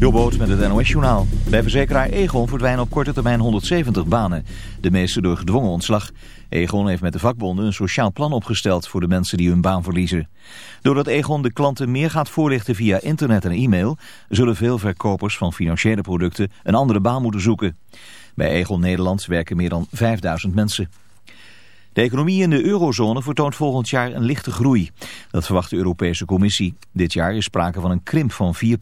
Jobboot met het NOS-journaal. Bij verzekeraar Egon verdwijnen op korte termijn 170 banen. De meeste door gedwongen ontslag. Egon heeft met de vakbonden een sociaal plan opgesteld voor de mensen die hun baan verliezen. Doordat Egon de klanten meer gaat voorlichten via internet en e-mail... zullen veel verkopers van financiële producten een andere baan moeten zoeken. Bij Egon Nederland werken meer dan 5000 mensen. De economie in de eurozone vertoont volgend jaar een lichte groei. Dat verwacht de Europese Commissie. Dit jaar is sprake van een krimp van 4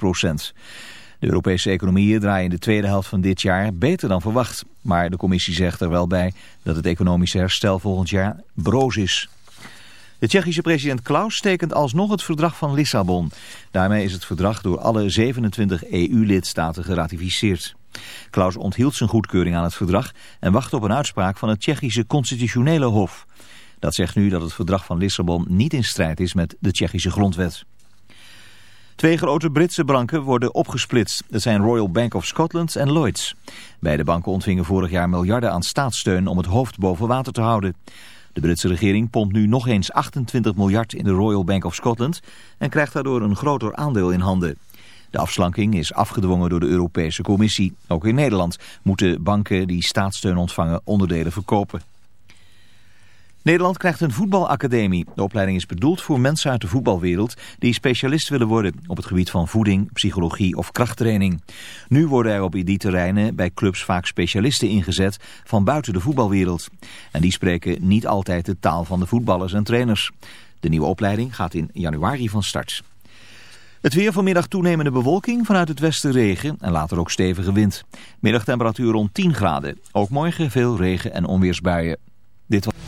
De Europese economieën draaien in de tweede helft van dit jaar beter dan verwacht. Maar de commissie zegt er wel bij dat het economische herstel volgend jaar broos is. De Tsjechische president Klaus tekent alsnog het verdrag van Lissabon. Daarmee is het verdrag door alle 27 EU-lidstaten geratificeerd. Klaus onthield zijn goedkeuring aan het verdrag en wacht op een uitspraak van het Tsjechische constitutionele hof. Dat zegt nu dat het verdrag van Lissabon niet in strijd is met de Tsjechische grondwet. Twee grote Britse banken worden opgesplitst. Dat zijn Royal Bank of Scotland en Lloyds. Beide banken ontvingen vorig jaar miljarden aan staatssteun om het hoofd boven water te houden. De Britse regering pompt nu nog eens 28 miljard in de Royal Bank of Scotland en krijgt daardoor een groter aandeel in handen. De afslanking is afgedwongen door de Europese Commissie. Ook in Nederland moeten banken die staatssteun ontvangen onderdelen verkopen. Nederland krijgt een voetbalacademie. De opleiding is bedoeld voor mensen uit de voetbalwereld die specialist willen worden op het gebied van voeding, psychologie of krachttraining. Nu worden er op die terreinen bij clubs vaak specialisten ingezet van buiten de voetbalwereld. En die spreken niet altijd de taal van de voetballers en trainers. De nieuwe opleiding gaat in januari van start. Het weer vanmiddag toenemende bewolking vanuit het westen regen en later ook stevige wind. Middagtemperatuur rond 10 graden. Ook morgen veel regen en onweersbuien. Dit was...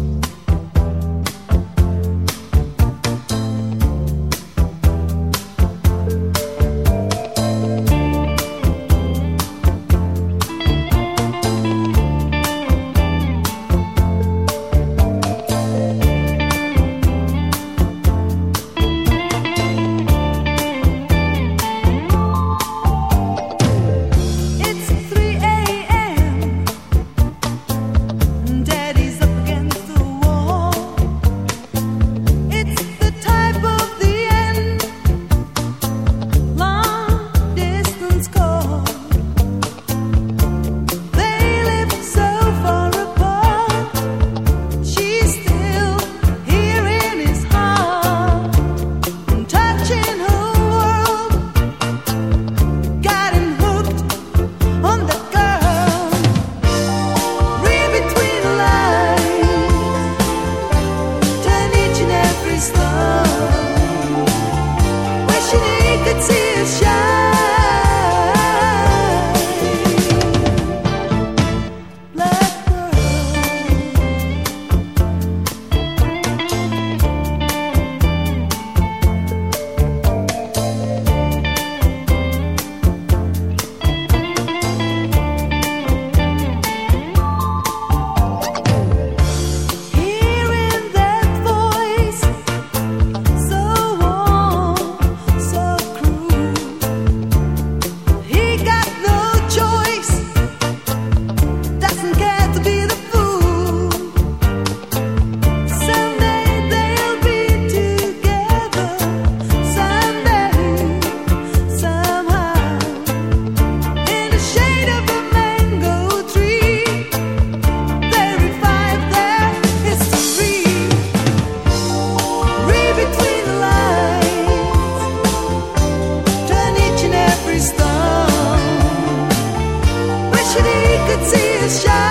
shine.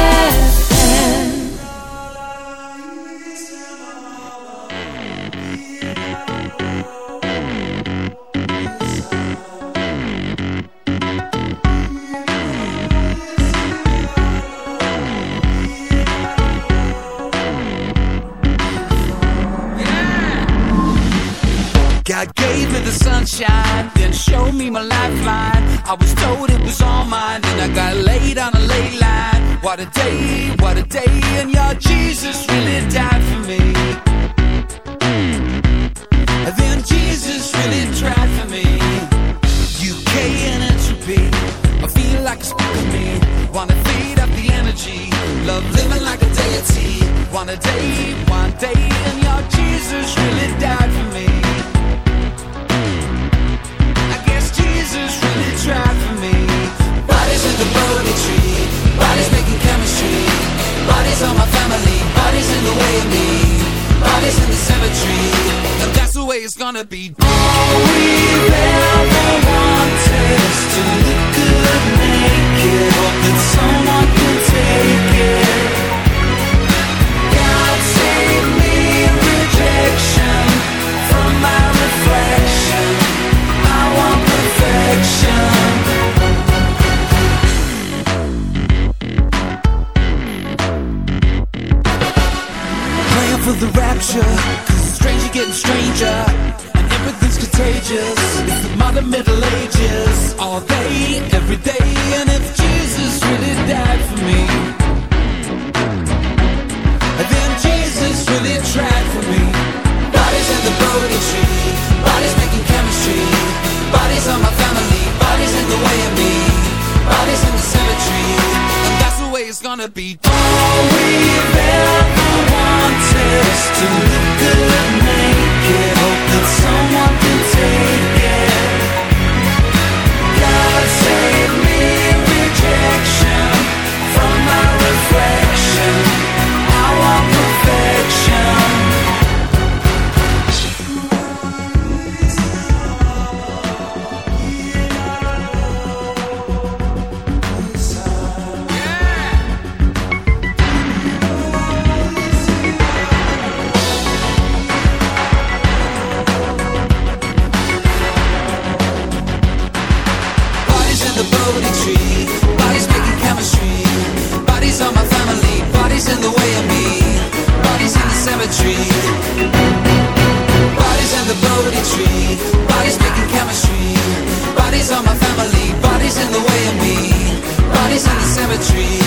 living like a deity. One day, one day, and your Jesus really died for me. I guess Jesus really tried for me. Bodies in the body tree, bodies making chemistry. Bodies on my family, bodies in the way of me. Bodies in the cemetery, and that's the way it's gonna be. All we ever want is to look good naked, hope that someone can take. pressure symmetry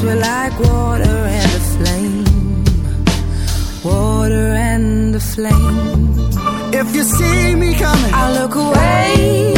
We're like water and a flame. Water and a flame. If you see me coming I'll look away.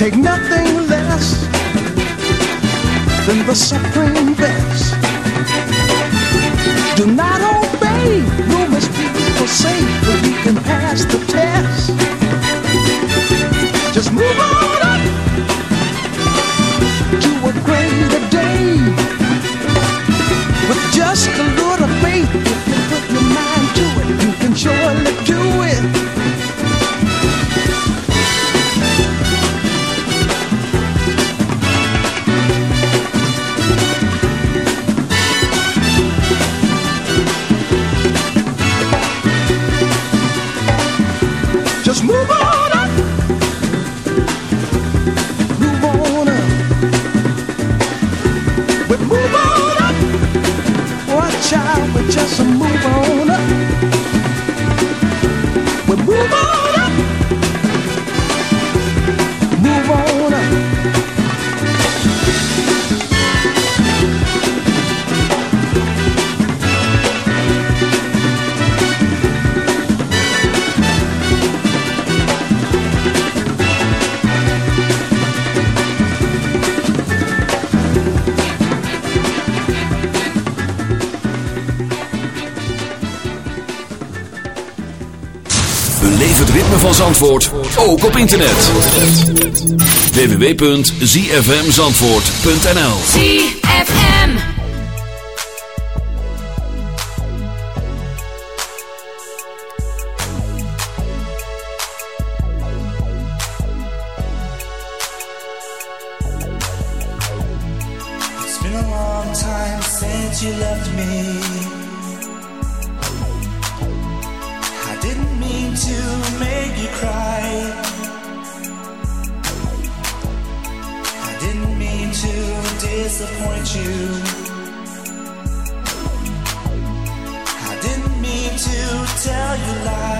Take nothing less than the supreme best. Do not obey rumors people say, but you can pass the test. Just move on up to a greater day. With just a little faith, just a move on. Van Zandvoort ook op internet. www.zfmzandvoort.nl ZFM. It's been a long time since you left me. I didn't mean to make disappoint you. I didn't mean to tell you lies.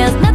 There's no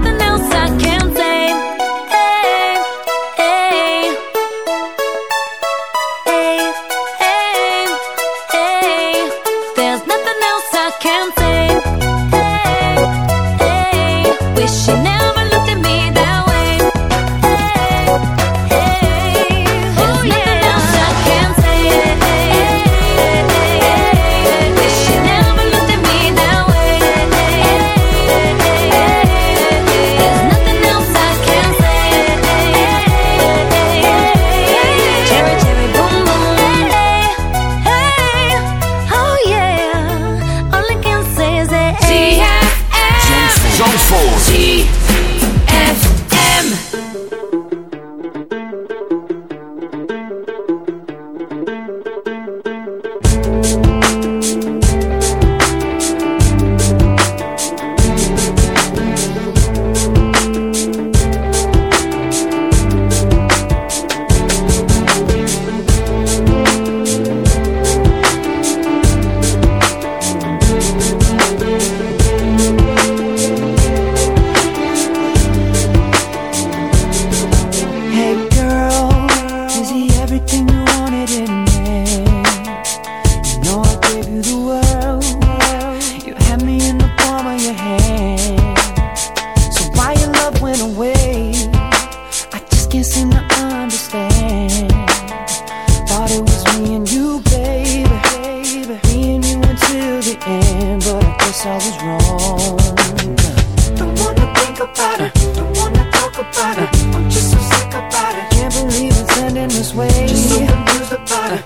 this way. Just so confused about it.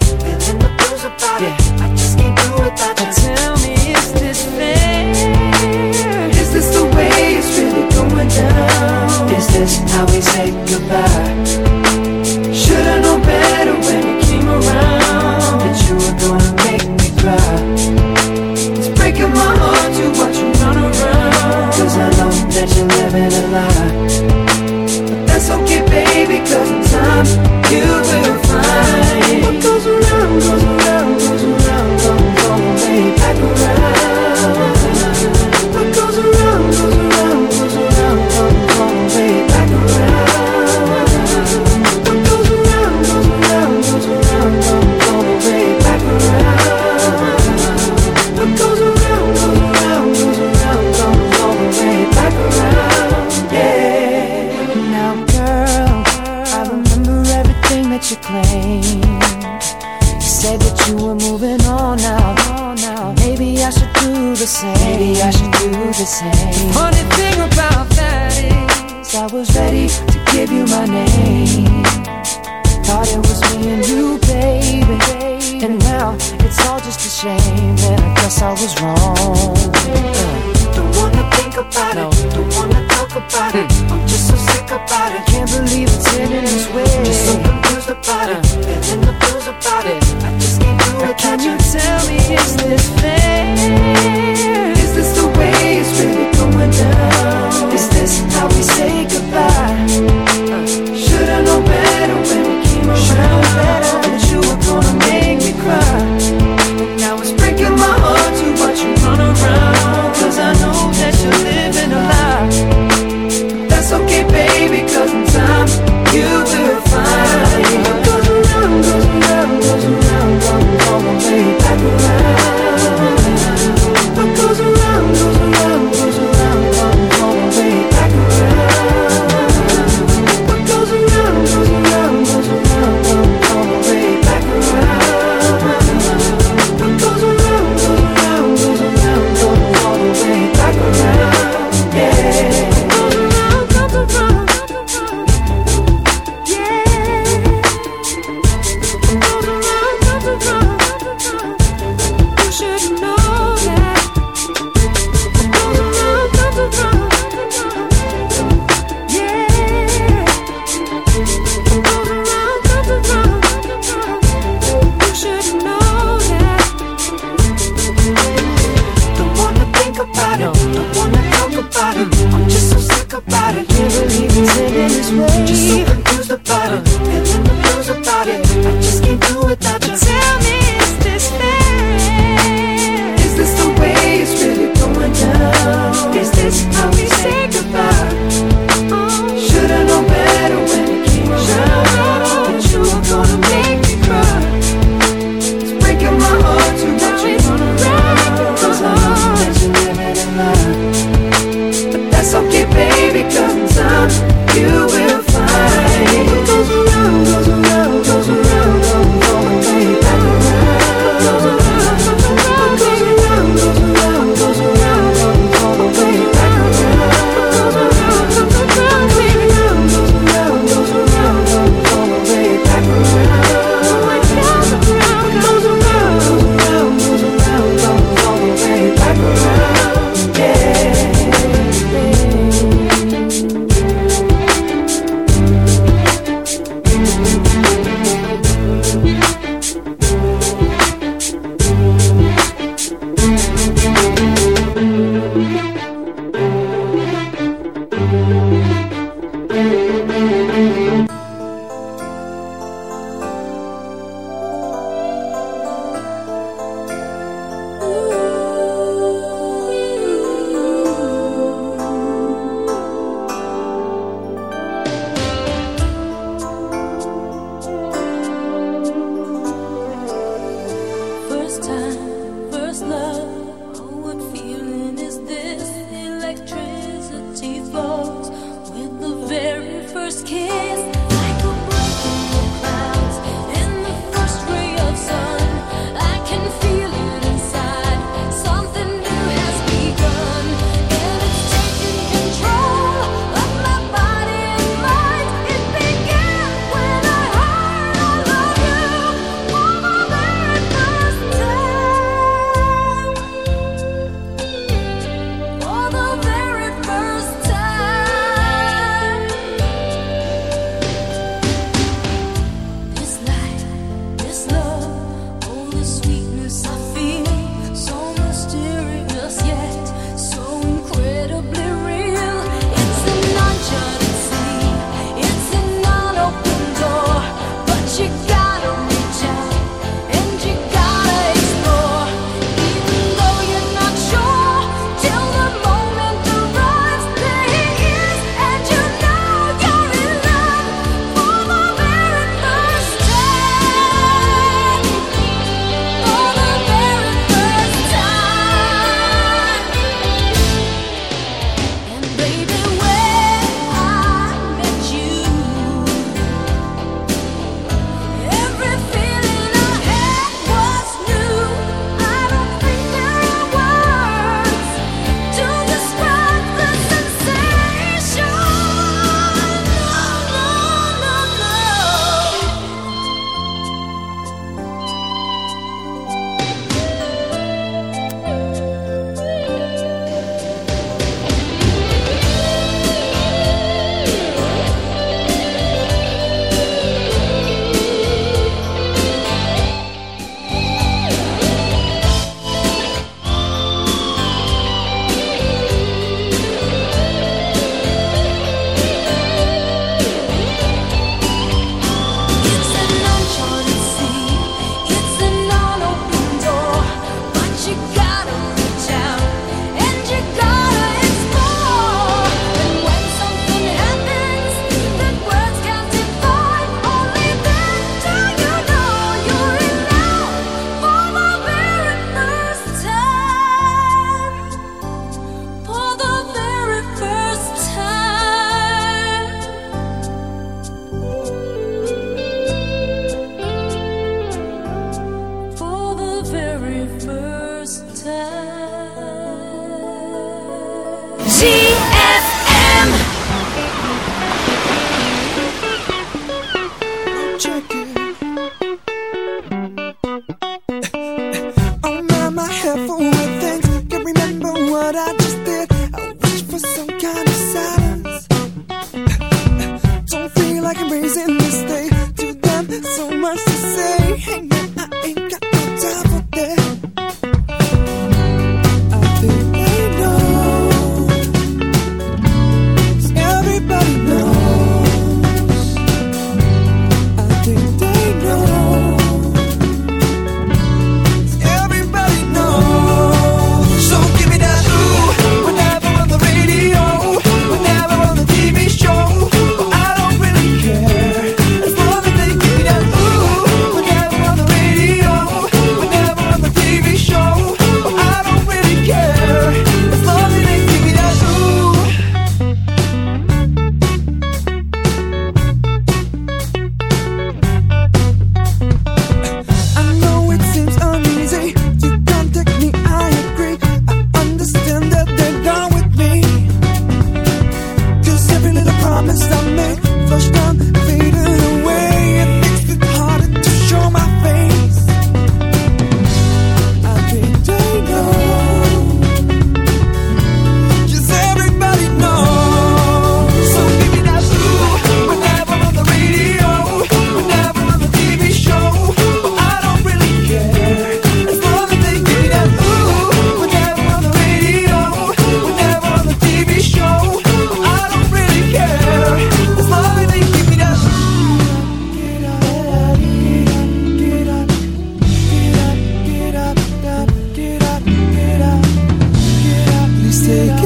music